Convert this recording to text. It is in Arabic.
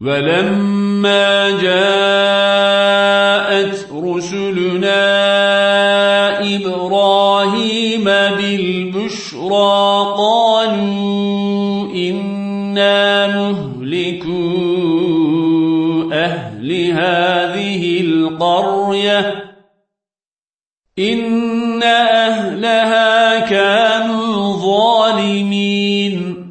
ولما جاءت رسلنا إبراهيم بالبشرى قالوا إنا نهلك أهل هذه القرية. إن أهلها كانوا ظالمين.